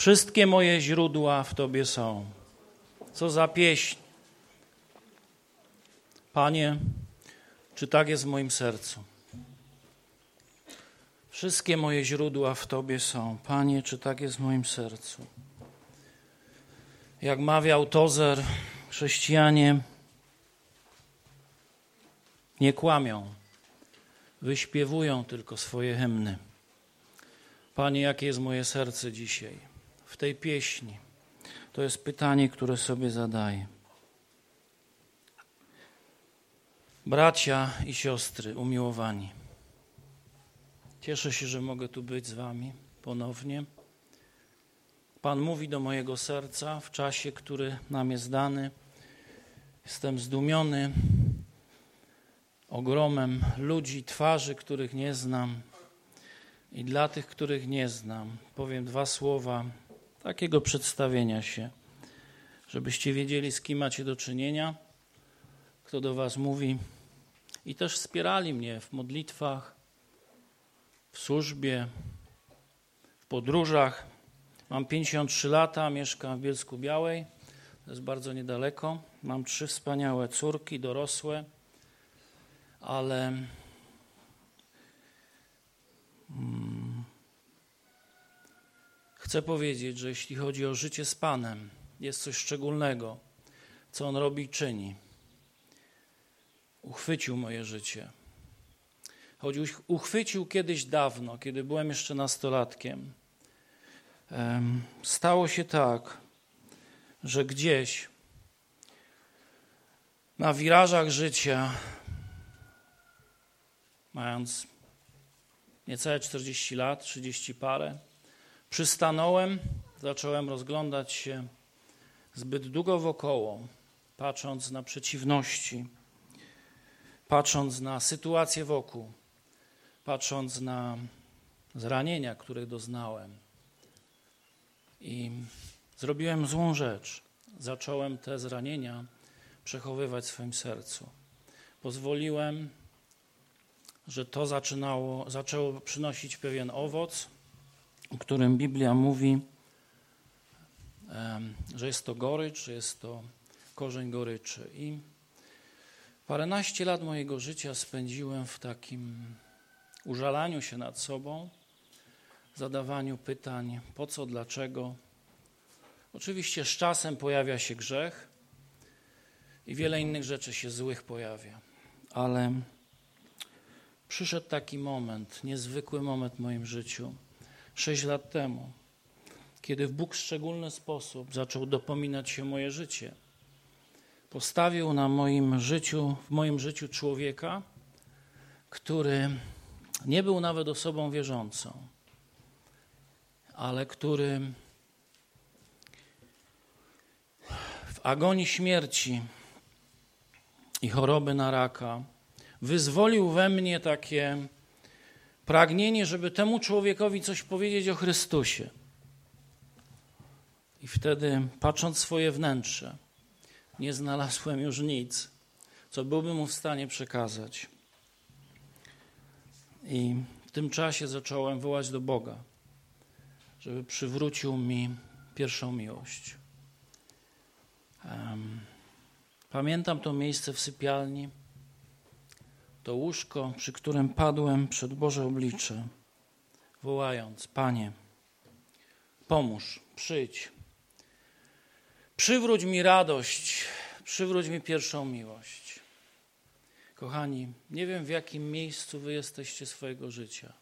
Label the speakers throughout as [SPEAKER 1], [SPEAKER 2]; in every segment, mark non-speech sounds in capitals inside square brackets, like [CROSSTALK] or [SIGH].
[SPEAKER 1] Wszystkie moje źródła w Tobie są. Co za pieśń. Panie, czy tak jest w moim sercu? Wszystkie moje źródła w Tobie są. Panie, czy tak jest w moim sercu? Jak mawiał Tozer, chrześcijanie nie kłamią, wyśpiewują tylko swoje hymny. Panie, jakie jest moje serce dzisiaj w tej pieśni? To jest pytanie, które sobie zadaję. Bracia i siostry umiłowani, cieszę się, że mogę tu być z Wami ponownie. Pan mówi do mojego serca w czasie, który nam jest dany. Jestem zdumiony ogromem ludzi, twarzy, których nie znam. I dla tych, których nie znam, powiem dwa słowa takiego przedstawienia się, żebyście wiedzieli, z kim macie do czynienia, kto do Was mówi. I też wspierali mnie w modlitwach, w służbie, w podróżach. Mam 53 lata, mieszkam w Bielsku Białej, to jest bardzo niedaleko. Mam trzy wspaniałe córki, dorosłe, ale hmm, chcę powiedzieć, że jeśli chodzi o życie z Panem, jest coś szczególnego, co On robi i czyni. Uchwycił moje życie. Choć uchwycił kiedyś dawno, kiedy byłem jeszcze nastolatkiem stało się tak, że gdzieś na wirażach życia, mając niecałe 40 lat, 30 parę, przystanąłem, zacząłem rozglądać się zbyt długo wokoło, patrząc na przeciwności, patrząc na sytuację wokół, patrząc na zranienia, których doznałem i zrobiłem złą rzecz. Zacząłem te zranienia przechowywać w swoim sercu. Pozwoliłem, że to zaczynało, zaczęło przynosić pewien owoc, o którym Biblia mówi, że jest to gorycz, że jest to korzeń goryczy. I paręnaście lat mojego życia spędziłem w takim użalaniu się nad sobą, zadawaniu pytań po co, dlaczego. Oczywiście z czasem pojawia się grzech i wiele innych rzeczy się złych pojawia, ale przyszedł taki moment, niezwykły moment w moim życiu, sześć lat temu, kiedy Bóg w szczególny sposób zaczął dopominać się moje życie. Postawił na moim życiu, w moim życiu człowieka, który nie był nawet osobą wierzącą ale który w agonii śmierci i choroby na raka wyzwolił we mnie takie pragnienie, żeby temu człowiekowi coś powiedzieć o Chrystusie. I wtedy, patrząc swoje wnętrze, nie znalazłem już nic, co byłbym mu w stanie przekazać. I w tym czasie zacząłem wołać do Boga żeby przywrócił mi pierwszą miłość. Pamiętam to miejsce w sypialni, to łóżko, przy którym padłem przed Boże oblicze, wołając: Panie, pomóż, przyjdź, przywróć mi radość, przywróć mi pierwszą miłość. Kochani, nie wiem w jakim miejscu wy jesteście swojego życia,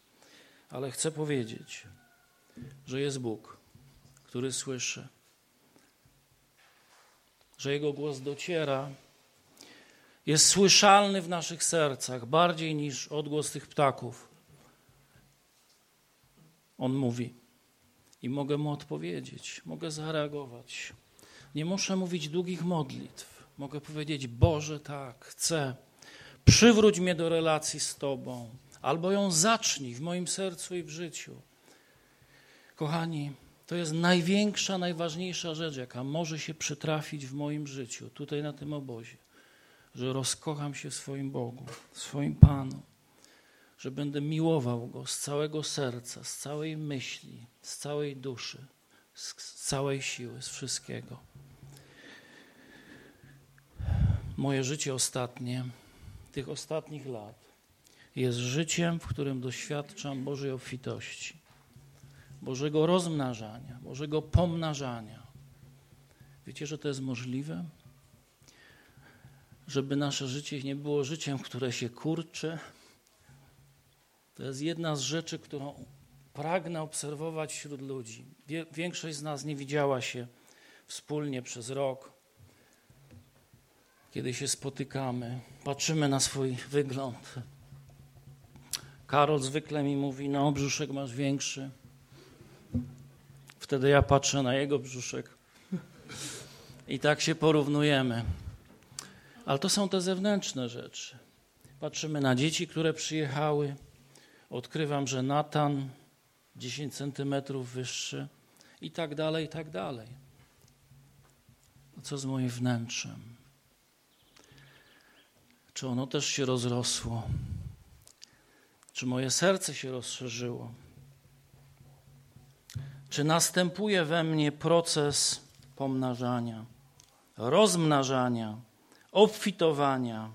[SPEAKER 1] ale chcę powiedzieć, że jest Bóg, który słyszy, że Jego głos dociera, jest słyszalny w naszych sercach bardziej niż odgłos tych ptaków. On mówi i mogę mu odpowiedzieć, mogę zareagować. Nie muszę mówić długich modlitw. Mogę powiedzieć: Boże, tak, chcę. Przywróć mnie do relacji z Tobą, albo ją zacznij w moim sercu i w życiu. Kochani, to jest największa, najważniejsza rzecz, jaka może się przytrafić w moim życiu, tutaj na tym obozie, że rozkocham się w swoim Bogu, w swoim Panu, że będę miłował Go z całego serca, z całej myśli, z całej duszy, z całej siły, z wszystkiego. Moje życie ostatnie, tych ostatnich lat, jest życiem, w którym doświadczam Bożej obfitości, Bożego rozmnażania, Bożego pomnażania. Wiecie, że to jest możliwe? Żeby nasze życie nie było życiem, które się kurczy. To jest jedna z rzeczy, którą pragnę obserwować wśród ludzi. Większość z nas nie widziała się wspólnie przez rok. Kiedy się spotykamy, patrzymy na swój wygląd. Karol zwykle mi mówi: No, brzuszek masz większy. Wtedy ja patrzę na jego brzuszek. I tak się porównujemy. Ale to są te zewnętrzne rzeczy. Patrzymy na dzieci, które przyjechały. Odkrywam, że Natan 10 centymetrów wyższy i tak dalej, i tak dalej. A co z moim wnętrzem? Czy ono też się rozrosło? Czy moje serce się rozszerzyło? Czy następuje we mnie proces pomnażania, rozmnażania, obfitowania?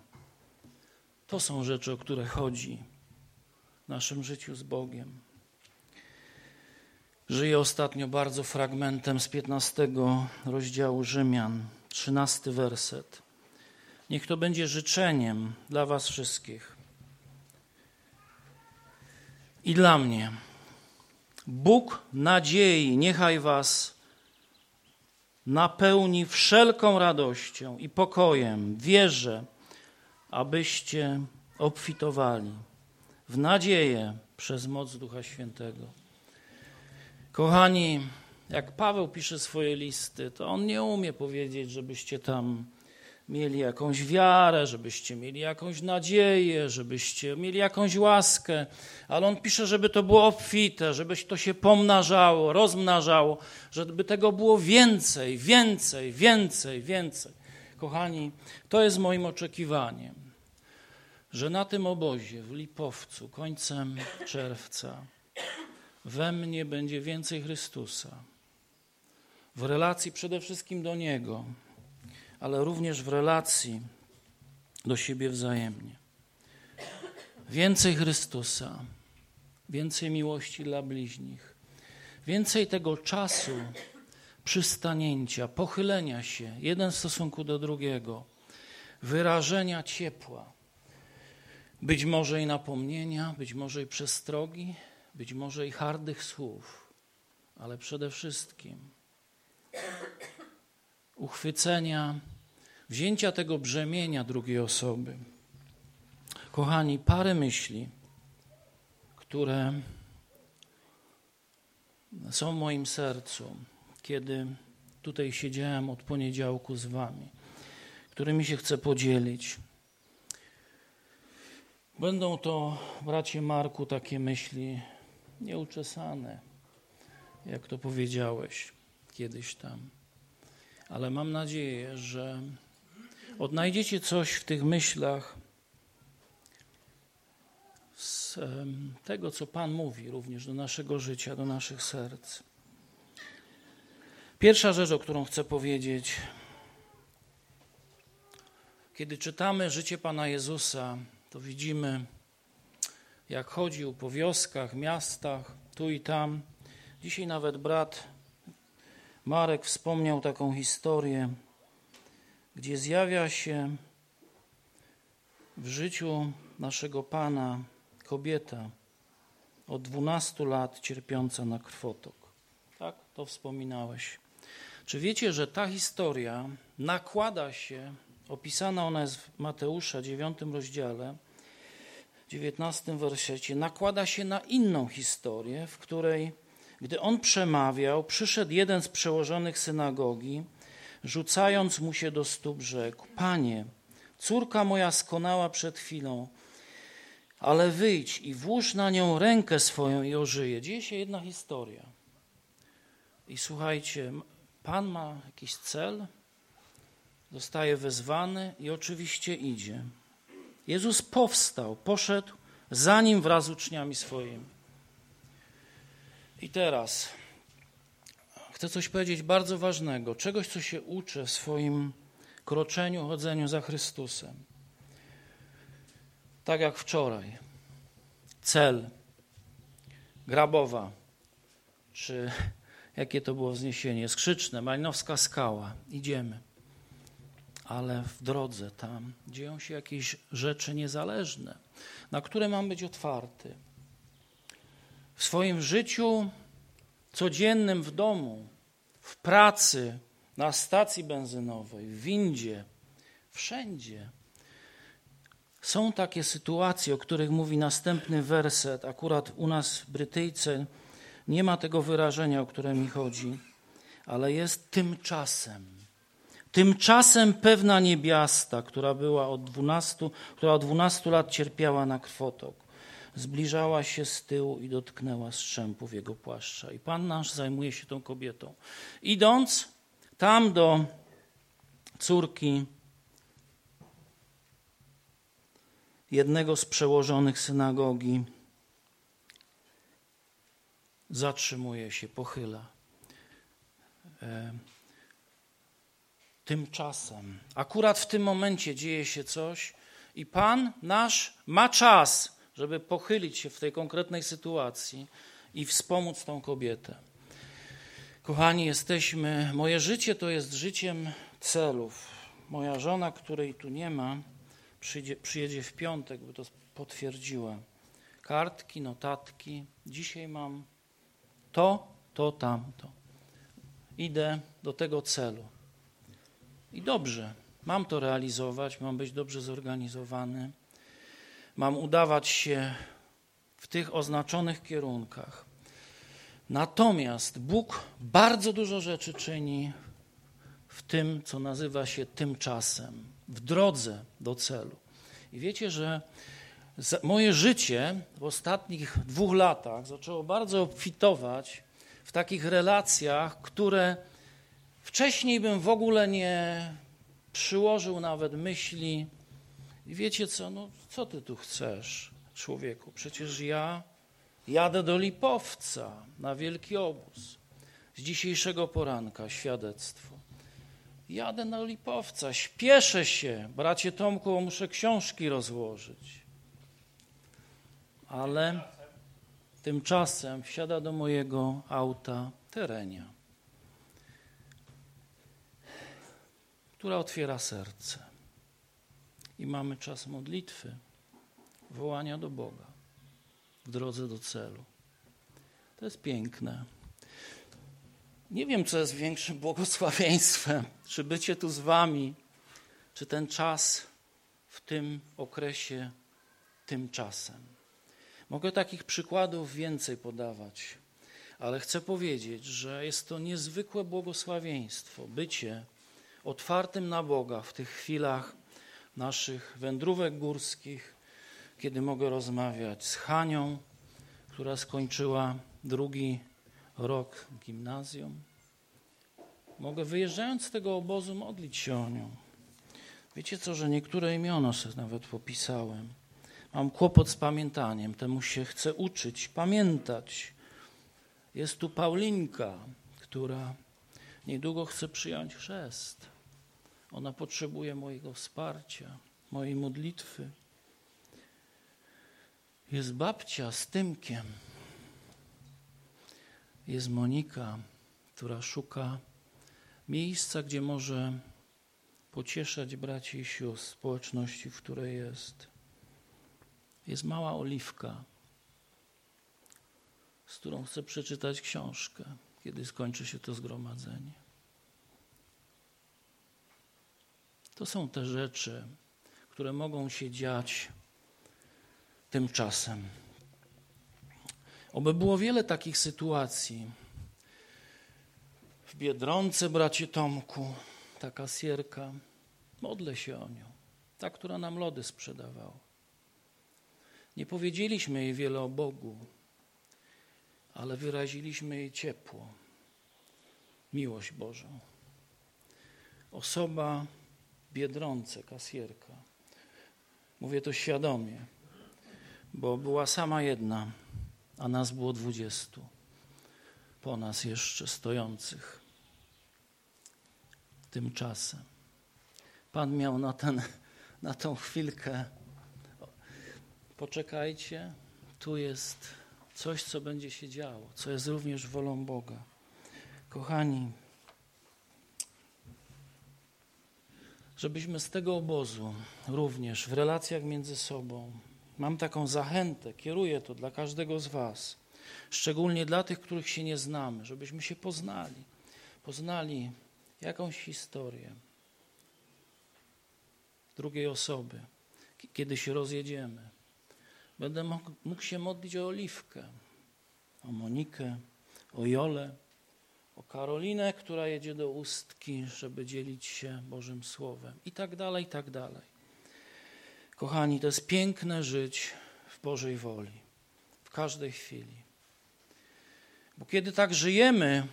[SPEAKER 1] To są rzeczy, o które chodzi w naszym życiu z Bogiem. Żyję ostatnio bardzo fragmentem z 15 rozdziału Rzymian, 13 werset. Niech to będzie życzeniem dla Was wszystkich i dla mnie. Bóg nadziei niechaj Was napełni wszelką radością i pokojem, wierzę, abyście obfitowali w nadzieję przez moc Ducha Świętego. Kochani, jak Paweł pisze swoje listy, to on nie umie powiedzieć, żebyście tam mieli jakąś wiarę, żebyście mieli jakąś nadzieję, żebyście mieli jakąś łaskę, ale on pisze, żeby to było obfite, żeby to się pomnażało, rozmnażało, żeby tego było więcej, więcej, więcej, więcej. Kochani, to jest moim oczekiwaniem, że na tym obozie w Lipowcu końcem czerwca we mnie będzie więcej Chrystusa. W relacji przede wszystkim do Niego, ale również w relacji do siebie wzajemnie. Więcej Chrystusa, więcej miłości dla bliźnich, więcej tego czasu przystanięcia, pochylenia się jeden w stosunku do drugiego, wyrażenia ciepła, być może i napomnienia, być może i przestrogi, być może i hardych słów, ale przede wszystkim uchwycenia, wzięcia tego brzemienia drugiej osoby. Kochani, parę myśli, które są w moim sercu, kiedy tutaj siedziałem od poniedziałku z Wami, którymi się chcę podzielić. Będą to, bracie Marku, takie myśli nieuczesane, jak to powiedziałeś kiedyś tam. Ale mam nadzieję, że odnajdziecie coś w tych myślach z tego, co Pan mówi również do naszego życia, do naszych serc. Pierwsza rzecz, o którą chcę powiedzieć, kiedy czytamy życie Pana Jezusa, to widzimy jak chodził po wioskach, miastach, tu i tam. Dzisiaj nawet brat Marek wspomniał taką historię, gdzie zjawia się w życiu naszego Pana kobieta od 12 lat cierpiąca na krwotok. Tak, to wspominałeś. Czy wiecie, że ta historia nakłada się, opisana ona jest w Mateusza 9 rozdziale, 19 wersecie nakłada się na inną historię, w której, gdy on przemawiał, przyszedł jeden z przełożonych synagogi, rzucając mu się do stóp, rzekł: Panie, córka moja skonała przed chwilą, ale wyjdź i włóż na nią rękę swoją i ożyje. Dzieje się jedna historia. I słuchajcie, Pan ma jakiś cel, zostaje wezwany i oczywiście idzie. Jezus powstał, poszedł za nim wraz z uczniami swoimi. I teraz chcę coś powiedzieć bardzo ważnego, czegoś, co się uczę w swoim kroczeniu, chodzeniu za Chrystusem. Tak jak wczoraj. Cel, Grabowa, czy jakie to było wzniesienie, skrzyczne, Malinowska skała. Idziemy. Ale w drodze tam dzieją się jakieś rzeczy niezależne, na które mam być otwarty. W swoim życiu codziennym w domu, w pracy, na stacji benzynowej, w windzie, wszędzie. Są takie sytuacje, o których mówi następny werset. Akurat u nas w Brytyjce nie ma tego wyrażenia, o które mi chodzi, ale jest tymczasem. Tymczasem pewna niebiasta, która była od 12, która od 12 lat cierpiała na krwotok, zbliżała się z tyłu i dotknęła strzępów jego płaszcza. I Pan nasz zajmuje się tą kobietą. Idąc tam do córki jednego z przełożonych synagogi, zatrzymuje się, pochyla. E, tymczasem, akurat w tym momencie dzieje się coś i Pan nasz ma czas, żeby pochylić się w tej konkretnej sytuacji i wspomóc tą kobietę. Kochani, jesteśmy, moje życie to jest życiem celów. Moja żona, której tu nie ma, przyjdzie, przyjedzie w piątek, by to potwierdziła. Kartki, notatki. Dzisiaj mam to, to, tamto. Idę do tego celu. I dobrze, mam to realizować, mam być dobrze zorganizowany, mam udawać się w tych oznaczonych kierunkach. Natomiast Bóg bardzo dużo rzeczy czyni w tym, co nazywa się tymczasem, w drodze do celu. I wiecie, że moje życie w ostatnich dwóch latach zaczęło bardzo obfitować w takich relacjach, które wcześniej bym w ogóle nie przyłożył nawet myśli. I wiecie co, no co ty tu chcesz, człowieku? Przecież ja jadę do Lipowca na wielki obóz. Z dzisiejszego poranka świadectwo. Jadę na Lipowca, śpieszę się, bracie Tomku, muszę książki rozłożyć ale tymczasem wsiada do mojego auta terenia, która otwiera serce. I mamy czas modlitwy, wołania do Boga w drodze do celu. To jest piękne. Nie wiem, co jest większym błogosławieństwem, czy bycie tu z Wami, czy ten czas w tym okresie tymczasem. Mogę takich przykładów więcej podawać, ale chcę powiedzieć, że jest to niezwykłe błogosławieństwo bycie otwartym na Boga w tych chwilach naszych wędrówek górskich, kiedy mogę rozmawiać z Hanią, która skończyła drugi rok gimnazjum. Mogę wyjeżdżając z tego obozu modlić się o nią. Wiecie co, że niektóre imiona sobie nawet popisałem. Mam kłopot z pamiętaniem, temu się chcę uczyć, pamiętać. Jest tu Paulinka, która niedługo chce przyjąć chrzest. Ona potrzebuje mojego wsparcia, mojej modlitwy. Jest babcia z Tymkiem. Jest Monika, która szuka miejsca, gdzie może pocieszać braci i sióstr społeczności, w której jest jest mała oliwka, z którą chcę przeczytać książkę, kiedy skończy się to zgromadzenie. To są te rzeczy, które mogą się dziać tymczasem. Oby było wiele takich sytuacji. W Biedronce, bracie Tomku, ta kasjerka, modlę się o nią, ta, która nam lody sprzedawała. Nie powiedzieliśmy jej wiele o Bogu, ale wyraziliśmy jej ciepło, miłość Bożą. Osoba biedronce, kasjerka. Mówię to świadomie, bo była sama jedna, a nas było dwudziestu. po nas jeszcze stojących tymczasem. Pan miał na, ten, na tą chwilkę. Poczekajcie, tu jest coś, co będzie się działo, co jest również wolą Boga. Kochani, żebyśmy z tego obozu również w relacjach między sobą, mam taką zachętę, kieruję to dla każdego z Was, szczególnie dla tych, których się nie znamy, żebyśmy się poznali, poznali jakąś historię drugiej osoby, kiedy się rozjedziemy. Będę mógł, się modlić o Oliwkę, o Monikę, o Jolę, o Karolinę, która jedzie do Ustki, żeby dzielić się Bożym Słowem i tak dalej, i tak dalej. Kochani, to jest piękne żyć w Bożej woli, w każdej chwili. Bo kiedy tak żyjemy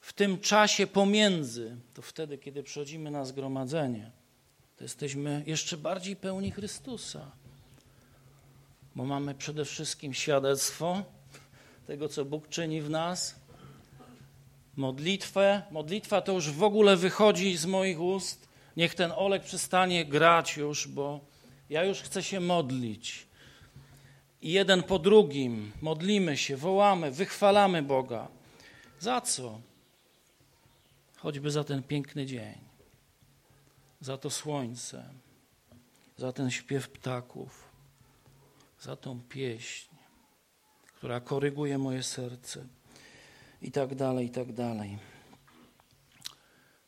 [SPEAKER 1] w tym czasie pomiędzy, to wtedy, kiedy przychodzimy na zgromadzenie, to jesteśmy jeszcze bardziej pełni Chrystusa. Bo mamy przede wszystkim świadectwo tego, co Bóg czyni w nas, modlitwę. Modlitwa to już w ogóle wychodzi z moich ust. Niech ten Olek przestanie grać już, bo ja już chcę się modlić. I jeden po drugim modlimy się, wołamy, wychwalamy Boga. Za co? Choćby za ten piękny dzień, za to słońce, za ten śpiew ptaków, za tą pieśń, która koryguje moje serce i tak dalej, i tak dalej.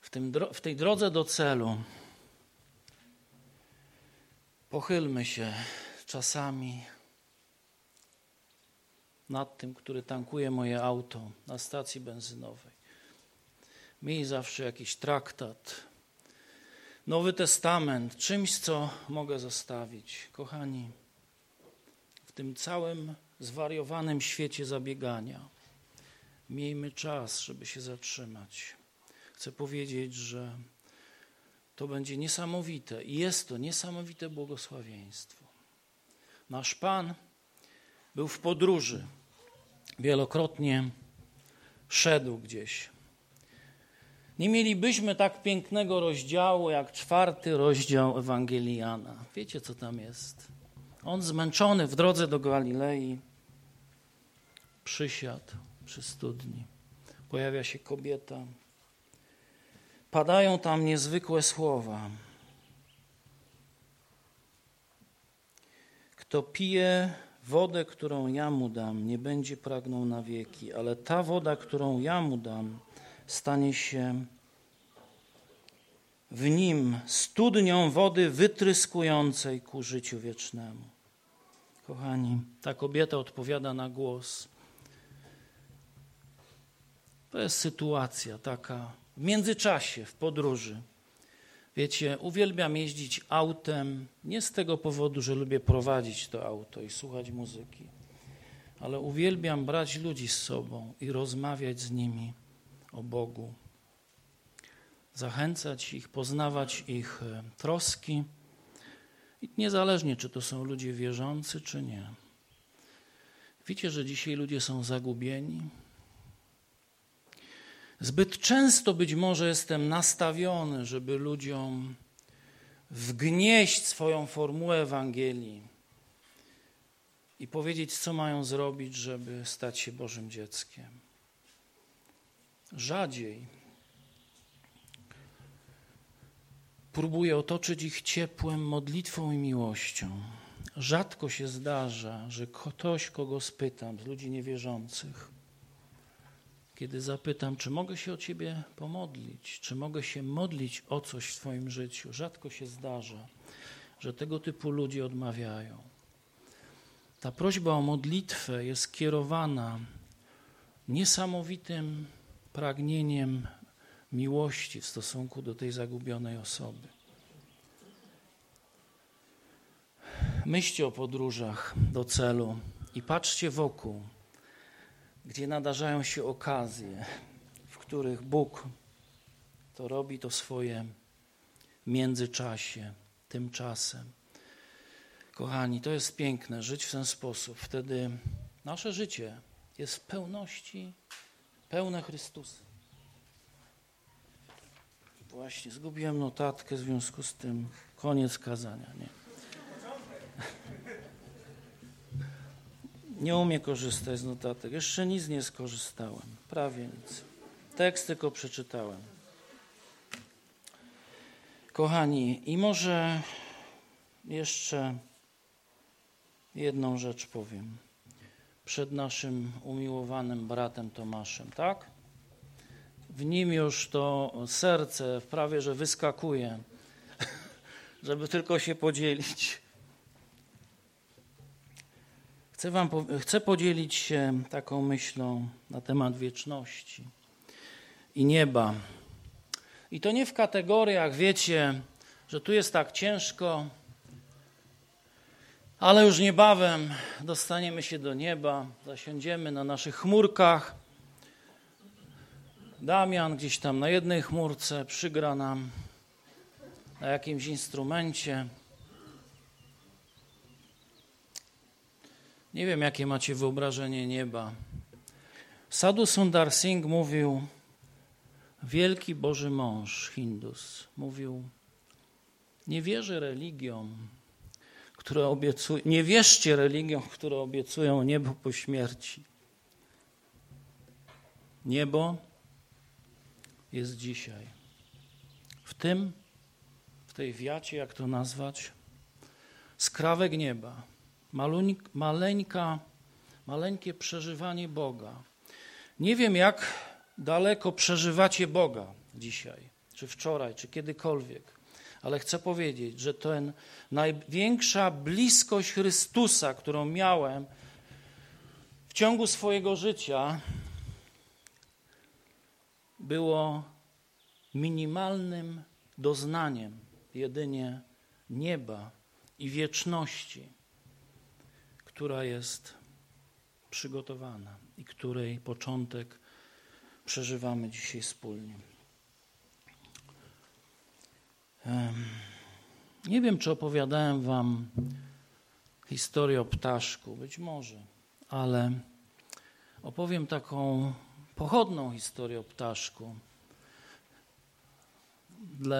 [SPEAKER 1] W, tym, w tej drodze do celu pochylmy się czasami nad tym, który tankuje moje auto na stacji benzynowej. Miej zawsze jakiś traktat, Nowy Testament, czymś, co mogę zostawić. Kochani, w tym całym zwariowanym świecie zabiegania, miejmy czas, żeby się zatrzymać. Chcę powiedzieć, że to będzie niesamowite i jest to niesamowite błogosławieństwo. Nasz Pan był w podróży, wielokrotnie szedł gdzieś. Nie mielibyśmy tak pięknego rozdziału jak czwarty rozdział Ewangelii Jana. Wiecie, co tam jest? On zmęczony w drodze do Galilei przysiadł przy studni. Pojawia się kobieta. Padają tam niezwykłe słowa. Kto pije wodę, którą ja mu dam, nie będzie pragnął na wieki, ale ta woda, którą ja mu dam, stanie się w nim studnią wody wytryskującej ku życiu wiecznemu. Kochani, ta kobieta odpowiada na głos. To jest sytuacja taka w międzyczasie, w podróży. Wiecie, uwielbiam jeździć autem nie z tego powodu, że lubię prowadzić to auto i słuchać muzyki, ale uwielbiam brać ludzi z sobą i rozmawiać z nimi o Bogu, zachęcać ich, poznawać ich e, troski, i niezależnie czy to są ludzie wierzący, czy nie. Wiecie, że dzisiaj ludzie są zagubieni? Zbyt często być może jestem nastawiony, żeby ludziom wgnieść swoją formułę Ewangelii i powiedzieć, co mają zrobić, żeby stać się Bożym dzieckiem. Rzadziej próbuję otoczyć ich ciepłem, modlitwą i miłością. Rzadko się zdarza, że ktoś, kogo spytam, z ludzi niewierzących, kiedy zapytam, czy mogę się o Ciebie pomodlić, czy mogę się modlić o coś w Twoim życiu, rzadko się zdarza, że tego typu ludzie odmawiają. Ta prośba o modlitwę jest kierowana niesamowitym pragnieniem miłości w stosunku do tej zagubionej osoby. Myślcie o podróżach do celu i patrzcie wokół, gdzie nadarzają się okazje, w których Bóg to robi to swoje międzyczasie, tymczasem. Kochani, to jest piękne, żyć w ten sposób. Wtedy nasze życie jest w pełności pełne Chrystusa. Właśnie, zgubiłem notatkę w związku z tym. Koniec kazania, nie? Nie umiem korzystać z notatek. Jeszcze nic nie skorzystałem. Prawie nic. Tekst tylko przeczytałem. Kochani, i może jeszcze jedną rzecz powiem przed naszym umiłowanym bratem Tomaszem, tak? W nim już to serce prawie że wyskakuje, [LAUGHS] żeby tylko się podzielić. Chcę, wam, chcę podzielić się taką myślą na temat wieczności i nieba. I to nie w kategoriach, wiecie, że tu jest tak ciężko, ale już niebawem dostaniemy się do nieba, zasiądziemy na naszych chmurkach. Damian gdzieś tam na jednej chmurce przygra nam na jakimś instrumencie. Nie wiem, jakie macie wyobrażenie nieba. Sadhu Sundar Singh mówił, wielki Boży mąż Hindus, mówił, nie wierzę religiom, które obiecują, nie wierzcie religiom, które obiecują niebo po śmierci. Niebo jest dzisiaj. W tym, w tej wiacie, jak to nazwać, skrawek nieba, maleńka, maleńkie przeżywanie Boga. Nie wiem, jak daleko przeżywacie Boga dzisiaj, czy wczoraj, czy kiedykolwiek ale chcę powiedzieć, że ten największa bliskość Chrystusa, którą miałem w ciągu swojego życia, było minimalnym doznaniem jedynie nieba i wieczności, która jest przygotowana i której początek przeżywamy dzisiaj wspólnie. Nie wiem, czy opowiadałem Wam historię o ptaszku, być może, ale opowiem taką pochodną historię o ptaszku. Dla,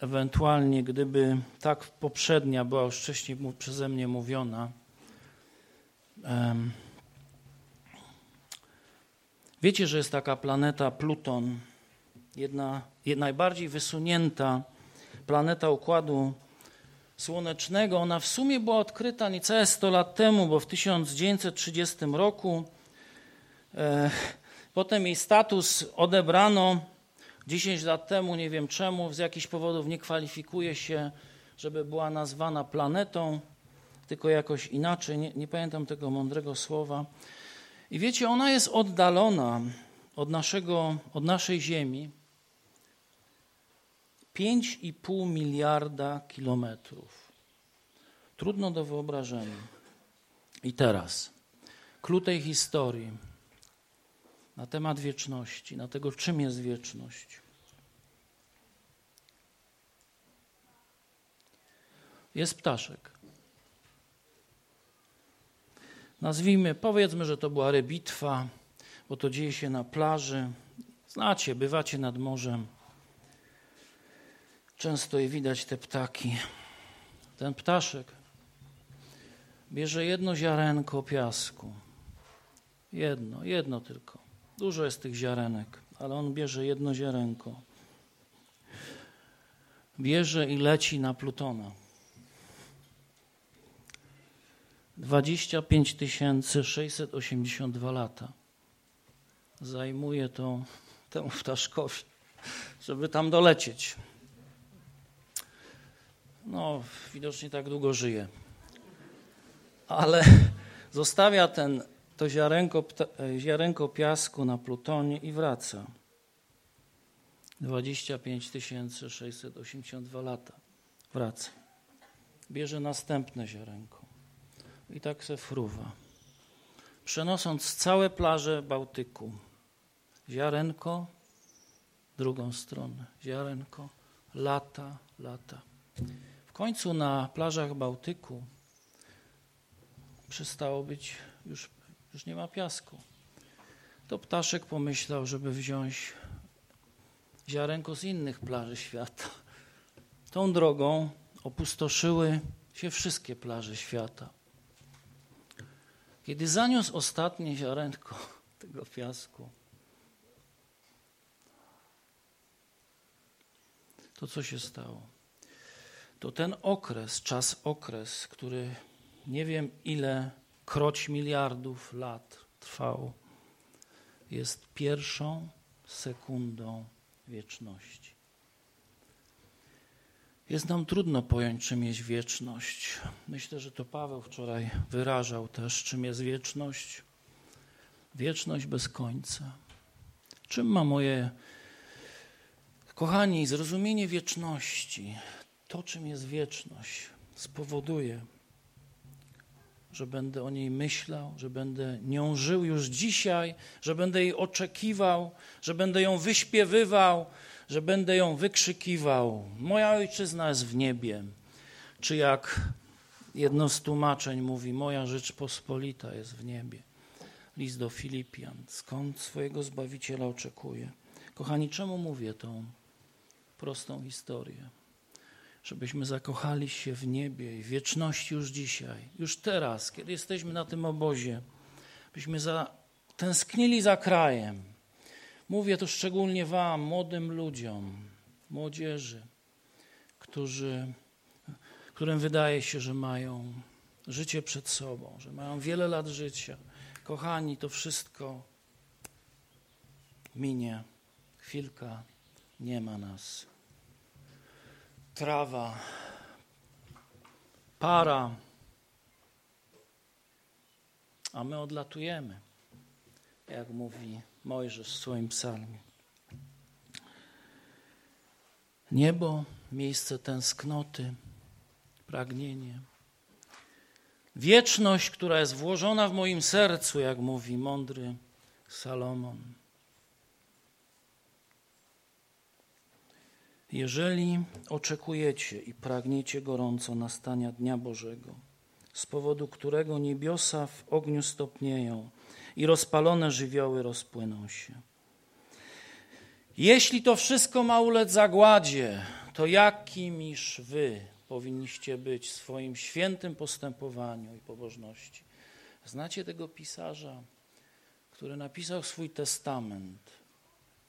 [SPEAKER 1] ewentualnie, gdyby tak poprzednia była już wcześniej przeze mnie mówiona. Wiecie, że jest taka planeta Pluton, jedna, jedna najbardziej wysunięta planeta Układu Słonecznego. Ona w sumie była odkryta niecałe 100 lat temu, bo w 1930 roku. E, potem jej status odebrano 10 lat temu, nie wiem czemu, z jakichś powodów nie kwalifikuje się, żeby była nazwana planetą, tylko jakoś inaczej, nie, nie pamiętam tego mądrego słowa. I wiecie, ona jest oddalona od, naszego, od naszej Ziemi 5,5 miliarda kilometrów. Trudno do wyobrażenia. I teraz, klucz tej historii na temat wieczności, na tego, czym jest wieczność. Jest ptaszek. Nazwijmy, powiedzmy, że to była rybitwa, bo to dzieje się na plaży. Znacie, bywacie nad morzem. Często je widać te ptaki. Ten ptaszek bierze jedno ziarenko piasku. Jedno, jedno tylko. Dużo jest tych ziarenek, ale on bierze jedno ziarenko. Bierze i leci na Plutona. 25 682 lata. Zajmuje to temu ptaszkowi, żeby tam dolecieć. No, widocznie tak długo żyje. Ale zostawia ten, to ziarenko, ziarenko piasku na Plutonie i wraca. 25 682 lata. Wraca. Bierze następne ziarenko. I tak se fruwa. Przenosząc całe plaże Bałtyku. Ziarenko, drugą stronę. Ziarenko, lata, lata końcu na plażach Bałtyku przestało być, już, już nie ma piasku. to ptaszek pomyślał, żeby wziąć ziarenko z innych plaży świata. Tą drogą opustoszyły się wszystkie plaże świata. Kiedy zaniósł ostatnie ziarenko tego piasku, to co się stało? To ten okres, czas okres, który nie wiem ile kroć miliardów lat trwał, jest pierwszą sekundą wieczności. Jest nam trudno pojąć, czym jest wieczność. Myślę, że to Paweł wczoraj wyrażał też, czym jest wieczność. Wieczność bez końca. Czym ma moje, kochani, zrozumienie wieczności, to czym jest wieczność, spowoduje, że będę o niej myślał, że będę nią żył już dzisiaj, że będę jej oczekiwał, że będę ją wyśpiewywał, że będę ją wykrzykiwał. Moja ojczyzna jest w niebie. Czy jak jedno z tłumaczeń mówi, moja Rzeczpospolita jest w niebie. List do Filipian. Skąd swojego Zbawiciela oczekuję? Kochani, czemu mówię tą prostą historię? Żebyśmy zakochali się w niebie i wieczności już dzisiaj, już teraz, kiedy jesteśmy na tym obozie, byśmy za, tęsknili za krajem, Mówię to szczególnie Wam, młodym ludziom, młodzieży, którzy, którym wydaje się, że mają życie przed sobą, że mają wiele lat życia. Kochani, to wszystko minie. Chwilka, nie ma nas. Trawa, para, a my odlatujemy, jak mówi Mojżesz w swoim psalmie. Niebo, miejsce tęsknoty, pragnienie. Wieczność, która jest włożona w moim sercu, jak mówi mądry Salomon. Jeżeli oczekujecie i pragniecie gorąco nastania Dnia Bożego, z powodu którego niebiosa w ogniu stopnieją, i rozpalone żywioły rozpłyną się. Jeśli to wszystko ma ulec zagładzie, to jakimiż wy powinniście być w swoim świętym postępowaniu i pobożności? Znacie tego pisarza, który napisał swój testament,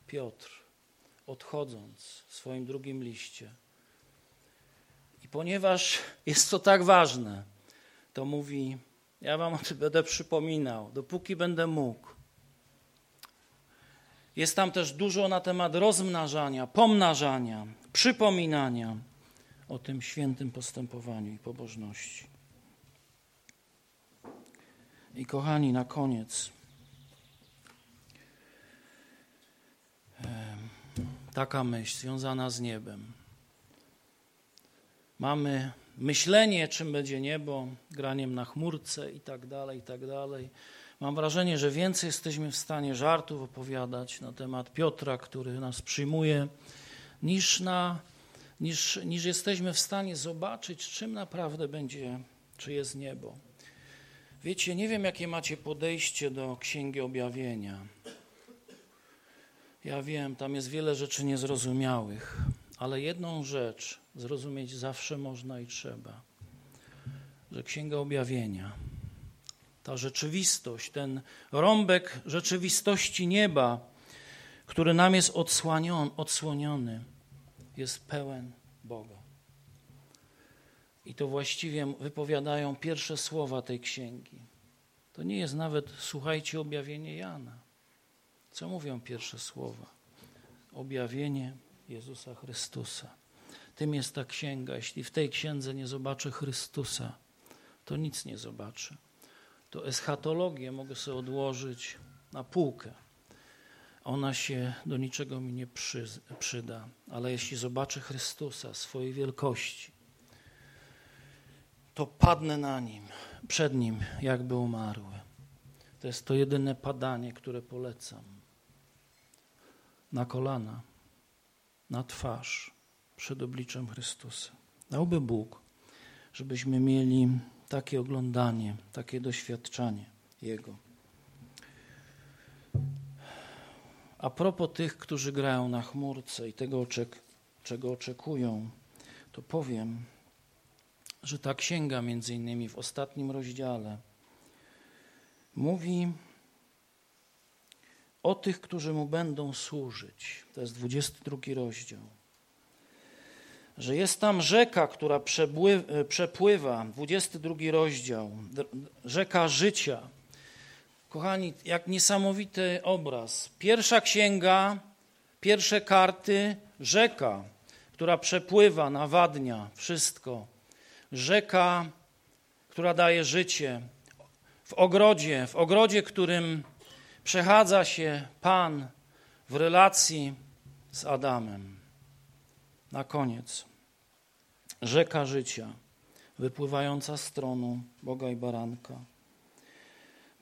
[SPEAKER 1] Piotr, odchodząc w swoim drugim liście. I ponieważ jest to tak ważne, to mówi: ja wam o tym będę przypominał, dopóki będę mógł. Jest tam też dużo na temat rozmnażania, pomnażania, przypominania o tym świętym postępowaniu i pobożności. I kochani, na koniec. Taka myśl związana z niebem. Mamy myślenie, czym będzie niebo, graniem na chmurce i tak dalej, i tak dalej. Mam wrażenie, że więcej jesteśmy w stanie żartów opowiadać na temat Piotra, który nas przyjmuje, niż, na, niż, niż jesteśmy w stanie zobaczyć, czym naprawdę będzie, czy jest niebo. Wiecie, nie wiem, jakie macie podejście do Księgi Objawienia. Ja wiem, tam jest wiele rzeczy niezrozumiałych, ale jedną rzecz zrozumieć zawsze można i trzeba, że Księga Objawienia, ta rzeczywistość, ten rąbek rzeczywistości nieba, który nam jest odsłoniony, jest pełen Boga. I to właściwie wypowiadają pierwsze słowa tej księgi. To nie jest nawet, słuchajcie, objawienie Jana. Co mówią pierwsze słowa? Objawienie Jezusa Chrystusa. Tym jest ta księga. Jeśli w tej księdze nie zobaczę Chrystusa, to nic nie zobaczę. To eschatologię mogę sobie odłożyć na półkę. Ona się do niczego mi nie przy, przyda, ale jeśli zobaczę Chrystusa, swojej wielkości, to padnę na nim, przed nim, jakby umarły. To jest to jedyne padanie, które polecam. Na kolana, na twarz przed obliczem Chrystusa. Dałby Bóg, żebyśmy mieli takie oglądanie, takie doświadczanie Jego. A propos tych, którzy grają na chmurce i tego, czego oczekują, to powiem, że ta księga, między innymi w ostatnim rozdziale, mówi o tych, którzy mu będą służyć. To jest 22 rozdział. Że jest tam rzeka, która przepływa, 22 rozdział, rzeka życia. Kochani, jak niesamowity obraz. Pierwsza księga, pierwsze karty, rzeka, która przepływa, nawadnia wszystko. Rzeka, która daje życie. W ogrodzie, w ogrodzie, którym przechadza się Pan w relacji z Adamem. Na koniec, rzeka życia, wypływająca z tronu Boga i Baranka.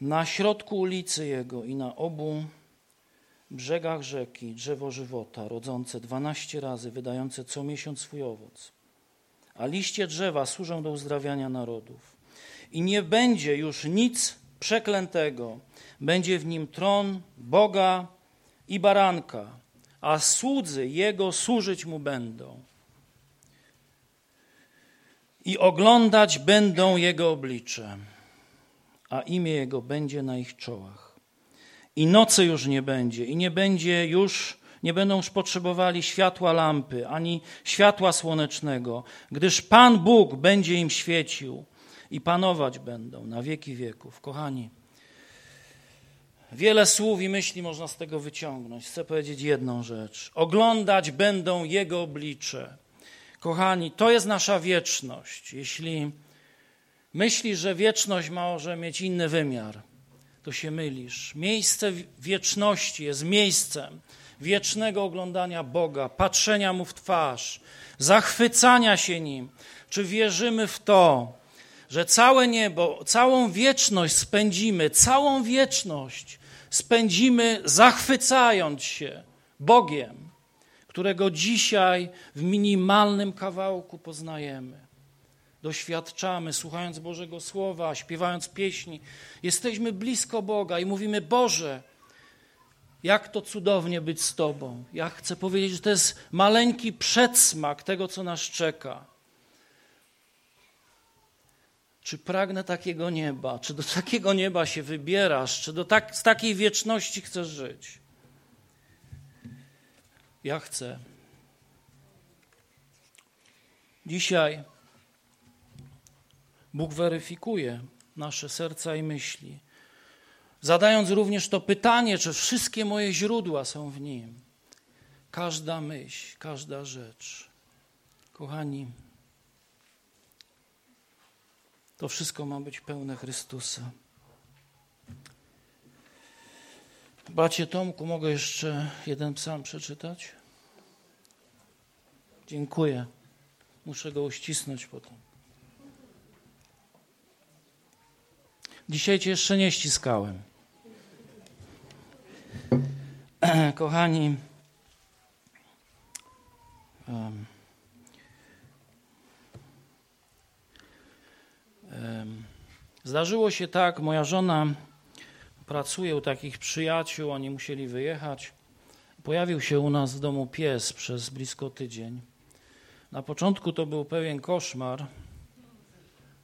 [SPEAKER 1] Na środku ulicy Jego i na obu brzegach rzeki drzewo żywota, rodzące dwanaście razy, wydające co miesiąc swój owoc. A liście drzewa służą do uzdrawiania narodów. I nie będzie już nic przeklętego, będzie w nim tron Boga i baranka, a słudzy Jego służyć Mu będą. I oglądać będą Jego oblicze, a imię Jego będzie na ich czołach. I nocy już nie będzie, i nie będzie już nie będą już potrzebowali światła lampy ani światła słonecznego, gdyż Pan Bóg będzie im świecił i panować będą na wieki wieków. Kochani, Wiele słów i myśli można z tego wyciągnąć. Chcę powiedzieć jedną rzecz. Oglądać będą Jego oblicze. Kochani, to jest nasza wieczność. Jeśli myślisz, że wieczność może mieć inny wymiar, to się mylisz. Miejsce wieczności jest miejscem wiecznego oglądania Boga, patrzenia Mu w twarz, zachwycania się Nim. Czy wierzymy w to, że całe niebo, całą wieczność spędzimy, całą wieczność spędzimy zachwycając się Bogiem, którego dzisiaj w minimalnym kawałku poznajemy. Doświadczamy, słuchając Bożego Słowa, śpiewając pieśni. Jesteśmy blisko Boga i mówimy: Boże, jak to cudownie być z Tobą. Ja chcę powiedzieć, że to jest maleńki przedsmak tego, co nas czeka. Czy pragnę takiego nieba? Czy do takiego nieba się wybierasz? Czy do tak, z takiej wieczności chcesz żyć? Ja chcę. Dzisiaj Bóg weryfikuje nasze serca i myśli, zadając również to pytanie, czy wszystkie moje źródła są w Nim. Każda myśl, każda rzecz. Kochani, to wszystko ma być pełne Chrystusa. Bacie Tomku, mogę jeszcze jeden psalm przeczytać? Dziękuję. Muszę go uścisnąć potem. Dzisiaj cię jeszcze nie ściskałem. [CLEARS THROAT] Kochani, um, Zdarzyło się tak, moja żona pracuje u takich przyjaciół, oni musieli wyjechać. Pojawił się u nas w domu pies przez blisko tydzień. Na początku to był pewien koszmar.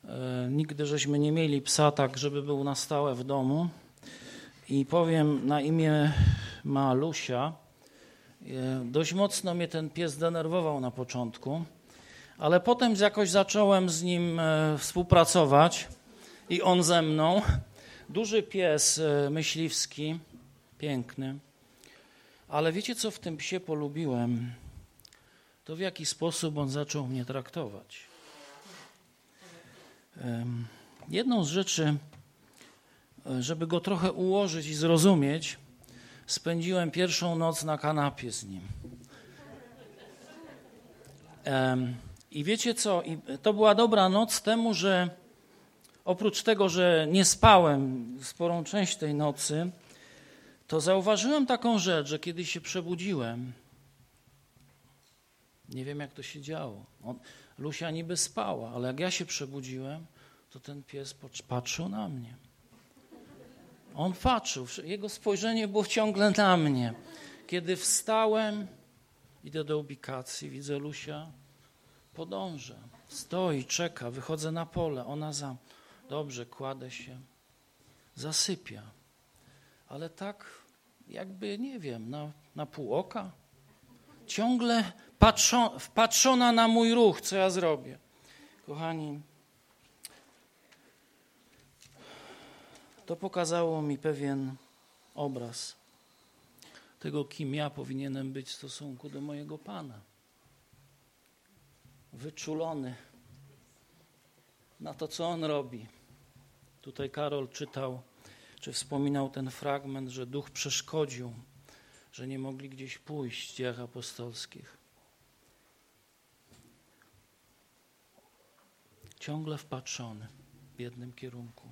[SPEAKER 1] E, nigdy żeśmy nie mieli psa tak, żeby był na stałe w domu. I powiem, na imię ma Lusia. E, dość mocno mnie ten pies denerwował na początku, ale potem jakoś zacząłem z nim e, współpracować i on ze mną. Duży pies e, myśliwski, piękny. Ale wiecie, co w tym psie polubiłem? To w jaki sposób on zaczął mnie traktować. Jedną z rzeczy, e, żeby go trochę ułożyć i zrozumieć, spędziłem pierwszą noc na kanapie z nim. I wiecie co? I to była dobra noc temu, że oprócz tego, że nie spałem sporą część tej nocy, to zauważyłem taką rzecz, że kiedy się przebudziłem, nie wiem jak to się działo. On, Lusia niby spała, ale jak ja się przebudziłem, to ten pies patrzył na mnie. On patrzył, jego spojrzenie było ciągle na mnie. Kiedy wstałem, idę do ubikacji, widzę Lusia, podążę. Stoi, czeka, wychodzę na pole, ona za. Dobrze, kładę się, zasypia. Ale tak, jakby, nie wiem, na, na pół oka. Ciągle patrzą, wpatrzona na mój ruch, co ja zrobię. Kochani, to pokazało mi pewien obraz tego, kim ja powinienem być w stosunku do mojego Pana. Wyczulony na to, co On robi. Tutaj Karol czytał, czy wspominał ten fragment, że duch przeszkodził, że nie mogli gdzieś pójść w dziejach apostolskich. Ciągle wpatrzony w jednym kierunku.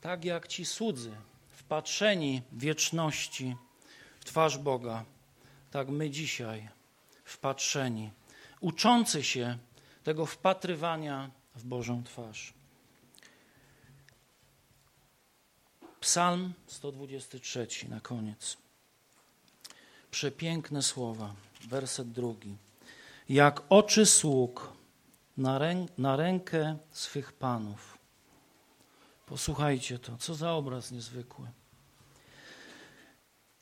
[SPEAKER 1] Tak jak ci słudzy, wpatrzeni wieczności w twarz Boga, tak my dzisiaj wpatrzeni, uczący się tego wpatrywania w Bożą twarz. Psalm 123 na koniec. Przepiękne słowa, werset drugi. Jak oczy sług na, rę na rękę swych panów. Posłuchajcie to, co za obraz niezwykły.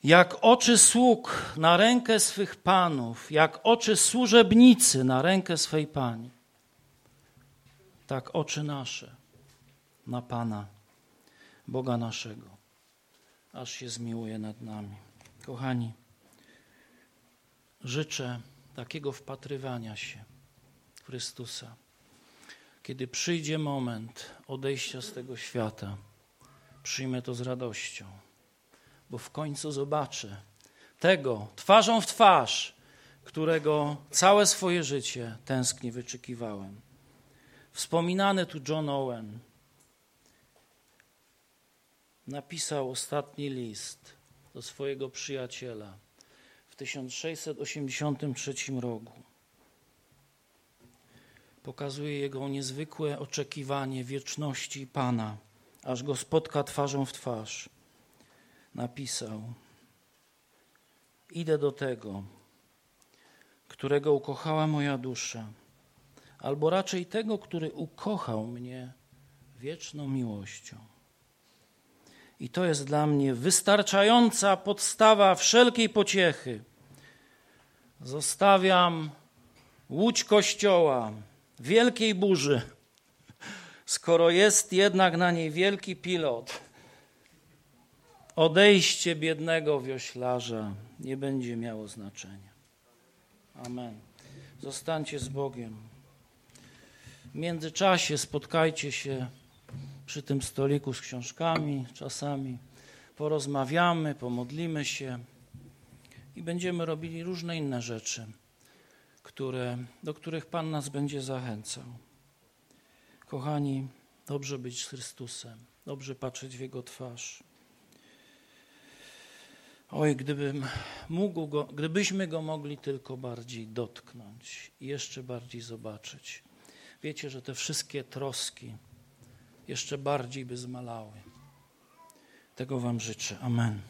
[SPEAKER 1] Jak oczy sług na rękę swych panów, jak oczy służebnicy na rękę swej pani, tak oczy nasze na Pana, Boga naszego, aż się zmiłuje nad nami. Kochani, życzę takiego wpatrywania się w Chrystusa. Kiedy przyjdzie moment odejścia z tego świata, przyjmę to z radością, bo w końcu zobaczę tego twarzą w twarz, którego całe swoje życie tęsknie wyczekiwałem. Wspominany tu John Owen napisał ostatni list do swojego przyjaciela w 1683 roku. Pokazuje jego niezwykłe oczekiwanie wieczności Pana, aż go spotka twarzą w twarz. Napisał: Idę do tego, którego ukochała moja dusza albo raczej tego, który ukochał mnie wieczną miłością. I to jest dla mnie wystarczająca podstawa wszelkiej pociechy. Zostawiam łódź kościoła, wielkiej burzy, skoro jest jednak na niej wielki pilot. Odejście biednego wioślarza nie będzie miało znaczenia. Amen. Zostańcie z Bogiem. W międzyczasie spotkajcie się przy tym stoliku z książkami, czasami porozmawiamy, pomodlimy się i będziemy robili różne inne rzeczy, które, do których Pan nas będzie zachęcał. Kochani, dobrze być z Chrystusem, dobrze patrzeć w Jego twarz. Oj, gdybym mógł go, gdybyśmy go mogli tylko bardziej dotknąć i jeszcze bardziej zobaczyć wiecie, że te wszystkie troski jeszcze bardziej by zmalały. Tego Wam życzę. Amen.